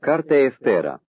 Cartea Estera.